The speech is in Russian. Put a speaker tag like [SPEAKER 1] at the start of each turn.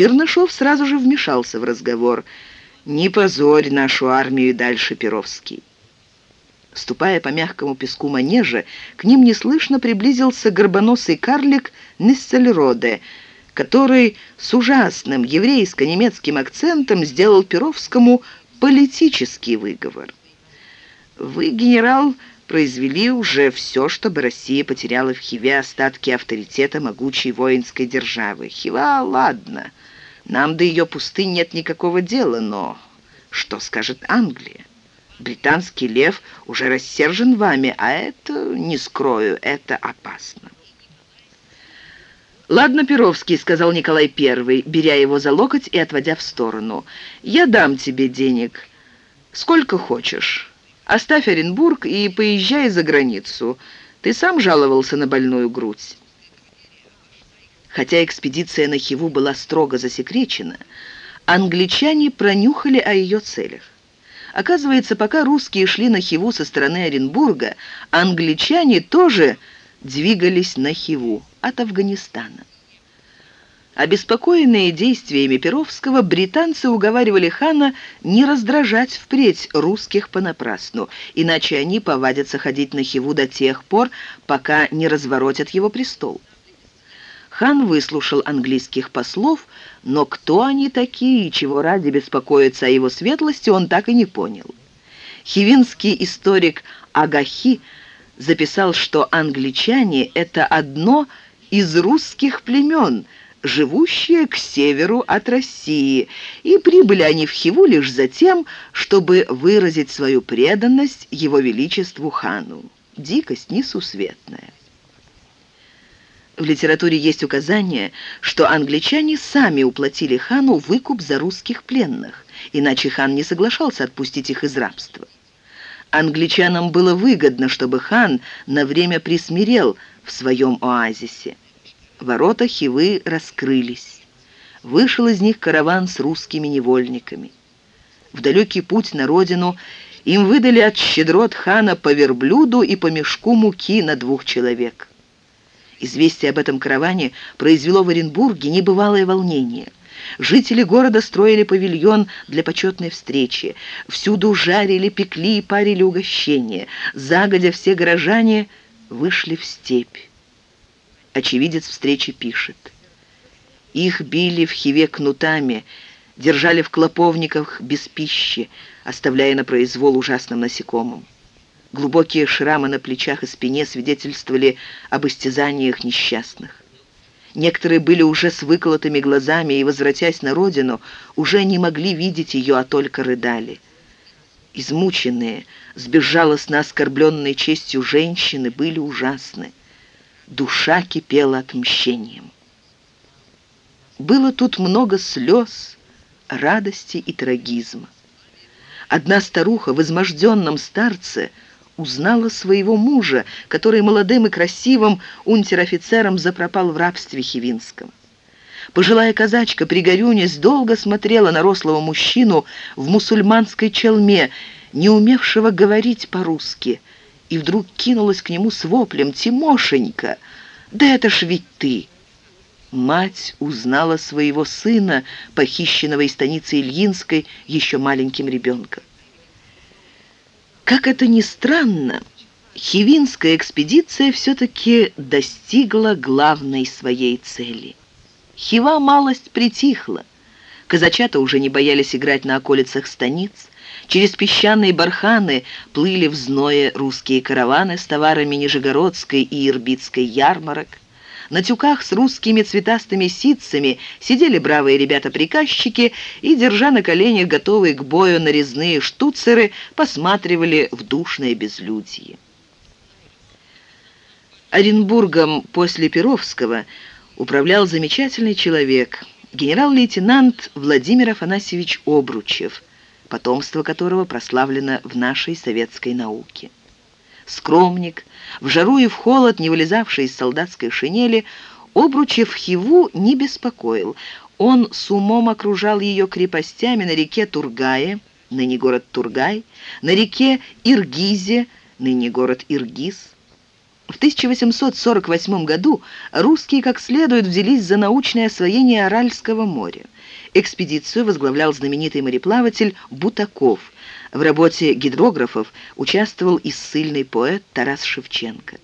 [SPEAKER 1] Чернышов сразу же вмешался в разговор. «Не позорь нашу армию дальше, Перовский». Ступая по мягкому песку манежа, к ним неслышно приблизился горбоносый карлик Ниссельроде, который с ужасным еврейско-немецким акцентом сделал Перовскому политический выговор. «Вы, генерал, произвели уже все, чтобы Россия потеряла в Хиве остатки авторитета могучей воинской державы. Хива, ладно, нам до ее пустынь нет никакого дела, но что скажет Англия? Британский лев уже рассержен вами, а это, не скрою, это опасно. «Ладно, Перовский», — сказал Николай Первый, беря его за локоть и отводя в сторону. «Я дам тебе денег. Сколько хочешь». Оставь Оренбург и поезжай за границу. Ты сам жаловался на больную грудь». Хотя экспедиция на Хиву была строго засекречена, англичане пронюхали о ее целях. Оказывается, пока русские шли на Хиву со стороны Оренбурга, англичане тоже двигались на Хиву от Афганистана. Обеспокоенные действиями Перовского, британцы уговаривали хана не раздражать впредь русских понапрасну, иначе они повадятся ходить на Хиву до тех пор, пока не разворотят его престол. Хан выслушал английских послов, но кто они такие и чего ради беспокоиться о его светлости, он так и не понял. Хивинский историк Агахи записал, что англичане — это одно из русских племен — живущие к северу от России, и прибыли они в Хиву лишь за тем, чтобы выразить свою преданность его величеству хану. Дикость несусветная. В литературе есть указание, что англичане сами уплатили хану выкуп за русских пленных, иначе хан не соглашался отпустить их из рабства. Англичанам было выгодно, чтобы хан на время присмирел в своем оазисе. Ворота Хивы раскрылись. Вышел из них караван с русскими невольниками. В далекий путь на родину им выдали от щедрот хана по верблюду и по мешку муки на двух человек. Известие об этом караване произвело в Оренбурге небывалое волнение. Жители города строили павильон для почетной встречи. Всюду жарили, пекли и парили угощения. Загодя все горожане вышли в степь. Очевидец встречи пишет. Их били в хиве кнутами, держали в клоповниках без пищи, оставляя на произвол ужасным насекомым. Глубокие шрамы на плечах и спине свидетельствовали об истязаниях несчастных. Некоторые были уже с выколотыми глазами и, возвратясь на родину, уже не могли видеть ее, а только рыдали. Измученные, с безжалостно оскорбленной честью женщины были ужасны душа кипела отмщением. Было тут много слез, радости и трагизма. Одна старуха в изможденном старце узнала своего мужа, который молодым и красивым унтер-офицером запропал в рабстве хивинском. Пожилая казачка, пригорюнясь, долго смотрела на рослого мужчину в мусульманской челме, не умевшего говорить по-русски, и вдруг кинулась к нему с воплем «Тимошенька! Да это ж ведь ты!» Мать узнала своего сына, похищенного из станицы Ильинской, еще маленьким ребенком. Как это ни странно, Хивинская экспедиция все-таки достигла главной своей цели. Хива малость притихла. Казачата уже не боялись играть на околицах станиц. Через песчаные барханы плыли в зное русские караваны с товарами Нижегородской и Ирбитской ярмарок. На тюках с русскими цветастыми ситцами сидели бравые ребята-приказчики и, держа на коленях готовые к бою нарезные штуцеры, посматривали в душное безлюдье. Оренбургом после Перовского управлял замечательный человек, генерал-лейтенант Владимир Афанасьевич Обручев – потомство которого прославлено в нашей советской науке. Скромник, в жару и в холод, не вылезавший из солдатской шинели, Обручев Хиву не беспокоил. Он с умом окружал ее крепостями на реке Тургае, ныне город Тургай, на реке Иргизе, ныне город Иргиз. В 1848 году русские как следует взялись за научное освоение Аральского моря. Экспедицию возглавлял знаменитый мореплаватель Бутаков. В работе гидрографов участвовал и ссыльный поэт Тарас Шевченко.